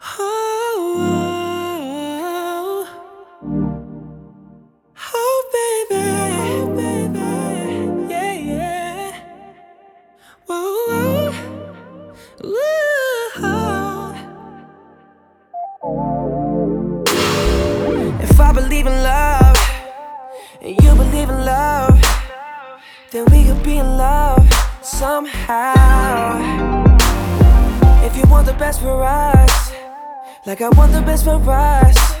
Oh, oh. Oh, if I believe in love and you believe in love, then we could be in love somehow. If you want the best for us, like I want the best for us,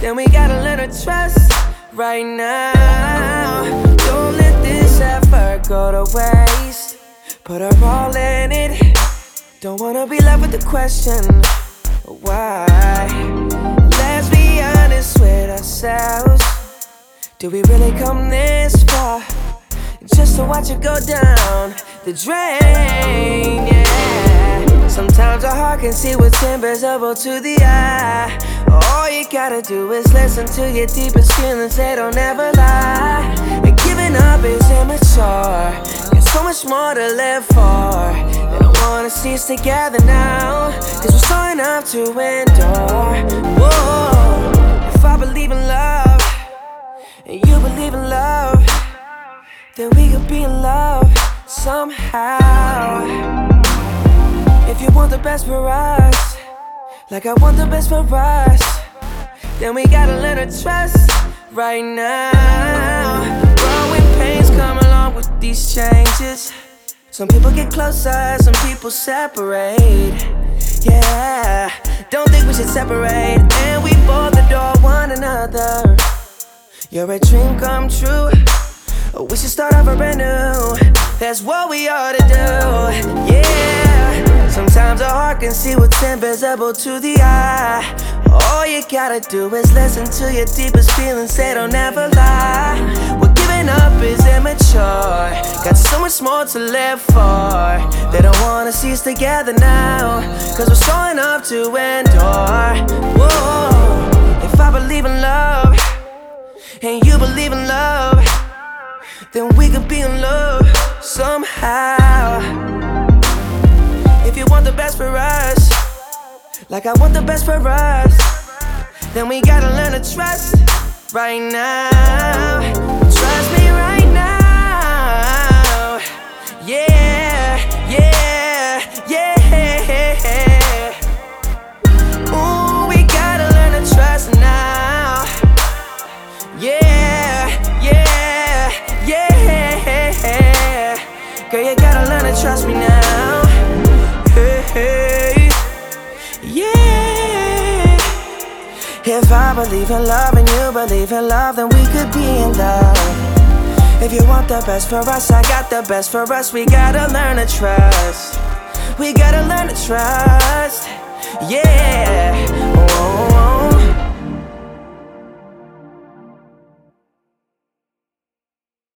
then we gotta learn to trust right now. Don't let this effort go to waste. Put our all in it. Don't wanna be left with the question why. Let's be honest with ourselves. Do we really come this far just to watch it go down the drain? Yeah. Sometimes our heart can see what's invisible to the eye. All you gotta do is listen to your deepest feelings, they don't ever lie. And giving up is immature. Got so much more to live for. They don't wanna see us together now. Cause we're strong enough to endure. Whoa. If I believe in love, and you believe in love, then we could be in love somehow. Want the best for us, like I want the best for us, then we gotta learn to trust right now. Growing pains come along with these changes. Some people get closer, some people separate. Yeah, don't think we should separate, and we both adore one another. You're a dream come true. We should start over brand new. That's what we ought to do. Yeah. Sometimes a heart can see what's invisible to the eye. All you gotta do is listen to your deepest feelings, they don't ever lie. What giving up is immature. Got so much more to live for. They don't wanna see us together now. Cause we're strong enough to endure. Whoa. If I believe in love, and you believe in love, then we could be in love somehow. The best for us, like I want the best for us, then we gotta learn to trust right now. Trust me right now. Yeah, yeah, yeah. Ooh, we gotta learn to trust now. Yeah, yeah, yeah. Girl, you gotta learn to trust me now. Believe in love and you believe in love, then we could be in love. If you want the best for us, I got the best for us. We gotta learn to trust. We gotta learn to trust. Yeah.